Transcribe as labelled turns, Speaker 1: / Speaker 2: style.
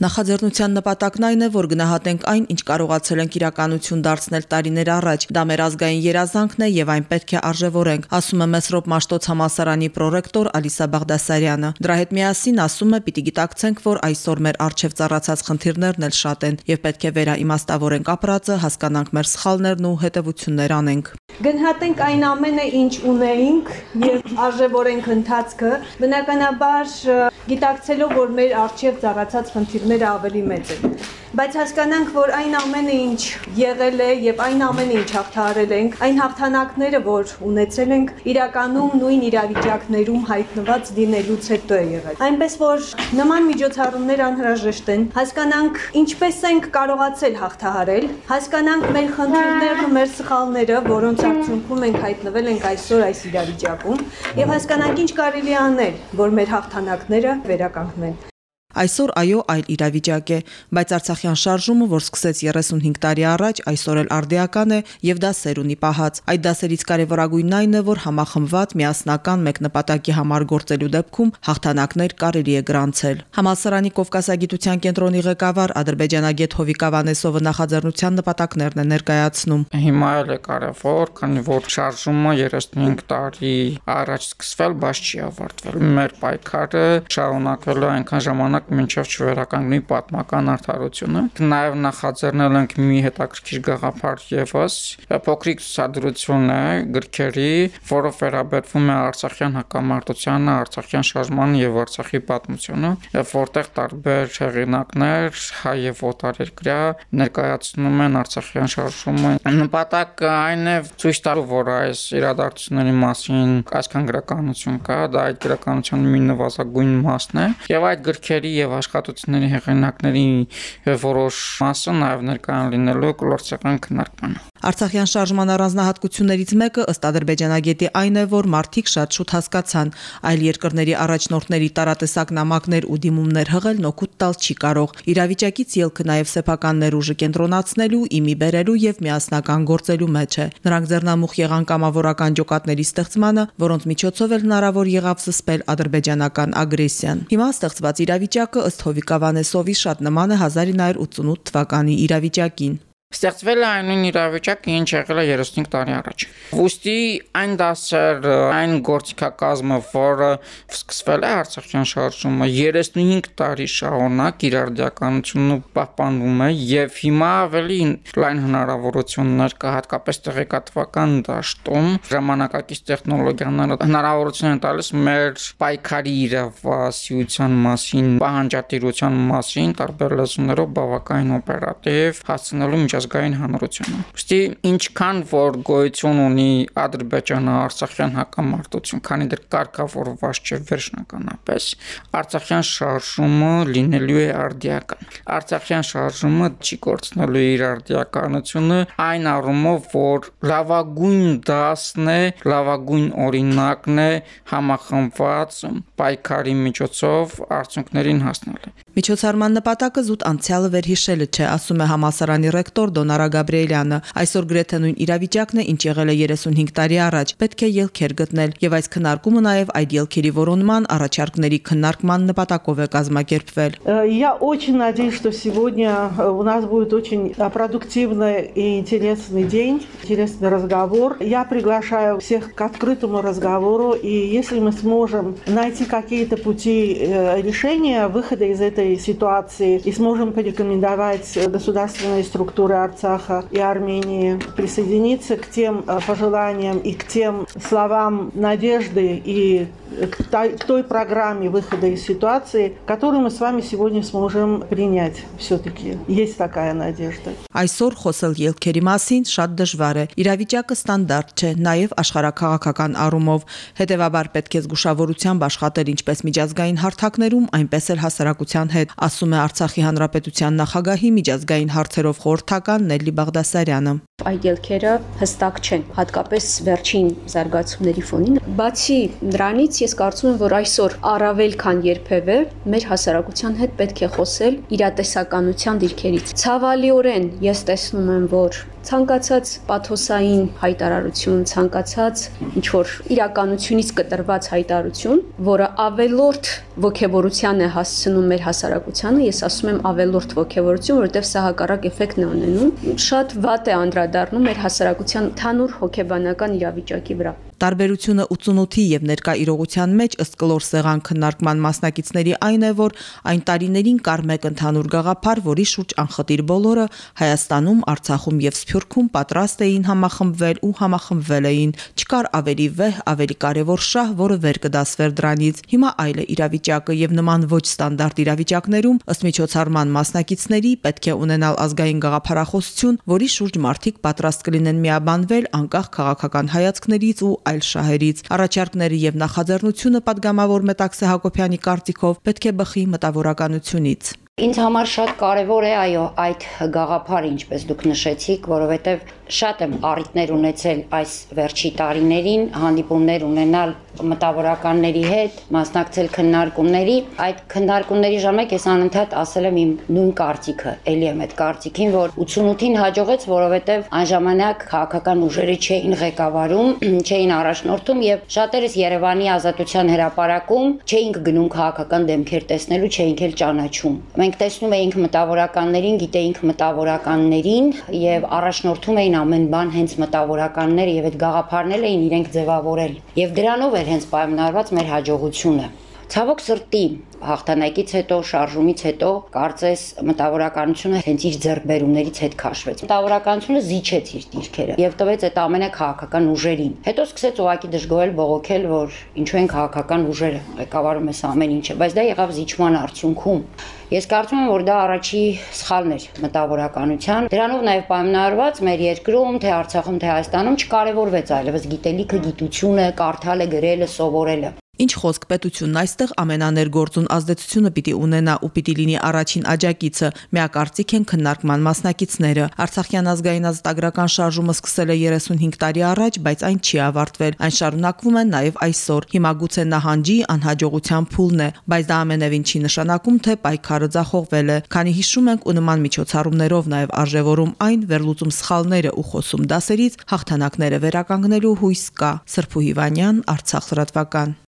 Speaker 1: Նախաձեռնության նպատակն այն է, որ գնահատենք այն, ինչ կարողացել ենք իրականություն դարձնել տարիներ առաջ։ Դա մեր ազգային երազանքն է եւ այն պետք է արժևորենք, ասում է Մեսրոպ Մաշտոց համալսարանի պրոռեկտոր Ալիսա Բաղդասարյանը։ Դրա հետ միասին ասում է՝ պիտի գիտակցենք, որ այսօր մեր արժև ծառացած խնդիրներն էլ շատ են եւ պետք է վերաիմաստավորենք ապրածը, հասկանանք մեր սխալներն ու հետեւություններ անենք
Speaker 2: գնահատենք այն ամենը, ինչ ունեինք եւ արժևորենք ընթացքը, բնականաբար գիտակցելով, որ մեր արժև ծառացած խնդիրները ավելի մեծ են բայց հասկանանք, որ այն ամենը, ինչ եղել է եւ այն ամենը, ինչ հաղթահարել ենք, այն հաղթանակները, որ ունեցել ենք, իրականում նույն իրավիճակներում հայտնված լինելուց հետո է եղել։ Այնպես որ նման միջոցառումներ անհրաժեշտ են։ Հասկանանք, ինչպես ենք կարողացել հաղթահարել, հասկանանք մեր խնդիրներն ու մեր սխալները, որոնց արդյունքում ենք հայտնվել ենք այսօր այս իրավիճակում, եւ հասկանանք ինչ կարելի անել, որ մեր հաղթանակները վերականգնեն։
Speaker 1: Այսօր այո, այլ իրավիճակ է, բայց Արցախյան շարժումը, որ սկսեց 35 տարի առաջ, այսօր էլ արդիական է եւ դա սերունի պահած։ Այդ դասերից կարևորագույնն այն է, որ համախմբված միասնական մեկ նպատակի համար գործելու դեպքում հաղթանակներ կարելի է գրանցել։ Համալսարանի Կովկասագիտության կենտրոնի ղեկավար ադրբեջանագետ Հովիկ Ավանեսովը նախաձեռնության նպատակներն է ներկայացնում։
Speaker 3: Հիմա էլ է կարևոր, քանի որ շարժումը 35 տարի առաջ սկսվել, բայց չի ավարտվել։ Մեր պայքարը շարունակվելու այնքան ժամանակ ժամանակ մինչև չվերականգնի պատմական արդարությունը։ Նաև նախաձեռնել ենք մի հետաքրքիր գաղափար եւս, փոքրիկ ցուցադրություն է գրքերի, որը վերաբերվում է Արցախյան հակամարտությանը, Արցախյան շարժմանը եւ Արցախի պատմությունը, որտեղ տարբեր հեղինակներ հայ եւ օտարերկրյա ներկայացնում են Արցախյան շարժումը։ Նպատակը այն է ցույց տալու, որ այս իրադարձությունների մասին այսքան գրականություն կա, դա այդ գրականության մի նվազագույն մասն է եւ այդ գրքերի գրքերի եւ աշխատությունների հեղինակների որոշ մասը նաեւ ներկայան լինելու կլորցական քննարկմանը
Speaker 1: Արցախյան շարժման առանձնահատկություններից մեկը ըստ ադրբեջանագետի այն է, որ մարդիկ շատ շուտ հասկացան, այլ երկրների առաջնորդների տարատեսակ նամակներ ու դիմումներ հղել նոկուտ տալ չի կարող։ Իրավիճակից ելքը նաև սեփական ներուժը կենտրոնացնելու, իմի բերելու եւ միասնական գործելու մեջ է։ Նրանք ձեռնամուխ եղան կամավորական ջոկատների ստեղծմանը, որոնց միջոցով էլ հնարավոր եղավ զսպել ադրբեջանական ագրեսիան։ Հիմա ստեղծված իրավիճակը ըստ Հովիկ Ավանեսովի շատ նման է 1988 թվականի իրավիճակին։
Speaker 3: Ստեղծվել է այն նույն իրավիճակը, ինչ եղել է 35 տարի առաջ։ Ոստի այն դասեր, այն գործիքակազմը, որը սկսվել է Արցախյան շարժումը 35 տարի շարունակ իր արդիականությունն պահպանվում է եւ հիմա ավելի լայն հնարավորություններ կա հատկապես տեղեկատվական դաշտում ժամանակակից տեխնոլոգիաները հնարավորություն են տալիս մեր պայքարի իրավասիության մասին, պահանջատիրության մասին տարբեր լեզուներով բավականին օպերատիվ հասցնելու միջազգային հանրությունը։ Ոստի ինչքան որ գոյություն ունի Ադրբեջանը Արցախյան հակամարտություն, քանի դեռ կարգավորված չէ վերջնականապես, Արցախյան շարժումը լինելու է արդիական։ Արցախյան շարժումը չի կորցնելու իր արդիականությունը այն առումով, որ լավագույն դասն է, լավագույն օրինակն է համախմբված պայքարի միջոցով արդյունքներին հասնելը։
Speaker 1: Միջոցառման նպատակը զուտ անցյալը վերհիշելը չէ, ասում է համասարանի ռեկտոր դոկտոր Դոնարա Գաբրիելյանը։ Այսօր գրեթե նույն իրավիճակն է, ինչ եղել է 35 տարի առաջ։ Պետք է ելքեր գտնել, եւ այս քննարկումը նաեւ այդ ելքերի որոնման առաջարկների քննարկման նպատակով է կազմակերպվել։
Speaker 4: Я очень надеюсь, что сегодня у нас будет очень продуктивный и интересный день, интересный разговор. Я приглашаю всех к открытому разговору, и если мы сможем найти какие-то пути решения выхода из этой ситуации и сможем порекомендовать государственные структуры Арцаха и Армении присоединиться к тем э, пожеланиям и к тем словам надежды и к той программе выхода из ситуации, которую мы с вами сегодня сможем принять все-таки. Есть такая надежда.
Speaker 1: Այսօր խոսել ելքերի մասին շատ դժվար է։ Իրավիճակը ստանդարտ չէ, նաև աշխարհակաղակական առումով։ Հետևաբար պետք է զգուշավորությամբ աշխատել ինչպես միջազգային հարթակներում, այնպես էլ հասարակության հետ, ասում է Արցախի հանրապետության նախագահի միջազգային հարցերով խորհրդական Նելլի Բաղդասարյանը
Speaker 5: այդ ելքերը հստակ չեն, հատկապես վերջին զարգացումների ֆոնին։ Բացի դրանից, ես կարծում եմ, որ այսօր առավել քան երբևէ մեր հասարակության հետ պետք է խոսել իրատեսականության դիրքերից։ Ցավալիորեն ես տեսնում եմ, որ Ցանկացած պաթոսային հայտարարություն, ցանկացած ինչ որ իրականությունից կտրված հայտարարություն, որը ավելորդ ողջավորության է հասցնում մեր հասարակությանը, ես ասում եմ ավելորդ ողջավորություն, որովհետև սա հակառակ էֆեկտն է ունենում, շատ վատ է անդրադառնում մեր հասարակության թանուր հոգեբանական իրավիճակի վրա։
Speaker 1: Տարբերությունը 88-ի եւ ներկա իրողության մեջ ըստ կլոր սեղան քննարկման մասնակիցների այն է, որ այն տարիներին կար մեկ ընդհանուր գաղափար, որի շուրջ անխտիր բոլորը Հայաստանում, Արցախում եւ Սփյուռքում պատրաստ էին համախմբվել ու համախմբվել էին։ Չկար ավելի վեհ, ավելի կարևոր շահ, որը վեր կդասվեր դրանից։ Հիմա այլ է իրավիճակը եւ նման ոչ ստանդարտ իրավիճակներում ըստ միջոցառման մասնակիցների պետք է ունենալ ազգային գաղափարախոսություն, որի շուրջ մարդիկ պատրաստ կլինեն միաբանվել անկախ քաղաքական հայացքներից ու այլ շահերից։ Առաջարկները եւ նախաձեռնությունը падգամավոր Մետաքսե Հակոբյանի կարծիքով պետք է բխի մտավորականությունից։
Speaker 6: Ինձ համար շատ կարևոր է այո այդ գաղափարը, ինչպես դուք նշեցիք, որովհետև շատ եմ առիթներ ունեցել այս վերջի տարիներին հանդիպումներ ունենալ մտավորականների հետ, մասնակցել քննարկումների։ Այդ քննարկումների ժամանակ ես անընդհատ ասել եմ իմ նույն կարծիքը, ելի եմ այդ կարծիքին, որ 88-ին հաջողեց, որովհետև այն ժամանակ քաղաքական ուժերը չէին ղեկավարում, չէին առաջնորդում եւ շատերս Երևանի ազատության հրապարակում չէինք գնում քաղաքական դեմքեր տեսնելու, չէինք էլ ճանաչում։ Մենք տեսնում էինք մտավորականներին, գիտեինք մտավորականներին եւ առաջնորդում էին ամեն բան հենց մտավորականները եւ այդ գաղափարներ էին իրենք ձևավորել։ Եվ դրանով էր հենց պայմանավորված մեր հաջողությունը։ Ցավոք սրտի հաղթանակից հետո, շարժումից հետո կարծես մտավորականությունը հենց իր ձեռբերումներից հետ քաշվեց։ Մտավորականությունը զիջեց իր դիրքերը եւ տվեց այդ ամենը քաղաքական ուժերին։ Հետո սկսեց ուղակի դժգոհել, բողոքել, որ ինչու են քաղաքական ուժերը ղեկավարում այս ամեն ինչը, բայց դա եղավ զիջման արդյունքում։ Ես կարծում եմ, որ դա առաջի սխալն էր մտավորականության։ Դրանով նաև պայմանավորված մեր երկրում, թե Արցախում, թե Հայաստանում չկարևորվեց այլևս գիտելիքը, գիտությունը, կարդալը, գրելը, սովորելը։
Speaker 1: Ինչ խոսք պետությունն այստեղ ամենաներգործուն ազդեցությունը պիտի ունենա ու պիտի լինի առաջին աջակիցը։ Միակարծիք են քննարկման մասնակիցները։ Արցախյան ազգային ազատագրական շարժումը սկսել է 35 տարի առաջ, բայց այն չի ավարտվել։ Այն շարունակվում է նաև այսօր։ Հիմա գուցե նահանջի անհաջողության փուլն է, բայց դա ամենևին չի նշանակում, թե պայքարը ձախողվել է։ Քանի հիշում ենք ու նման միջոցառումներով նաև արժևորում այն վերլուծում սխալները ու խոսում դասերից հաղթանակները վերականգնելու հույս կա։ Սրփու Հիվանյան, Արցախ լրատվական։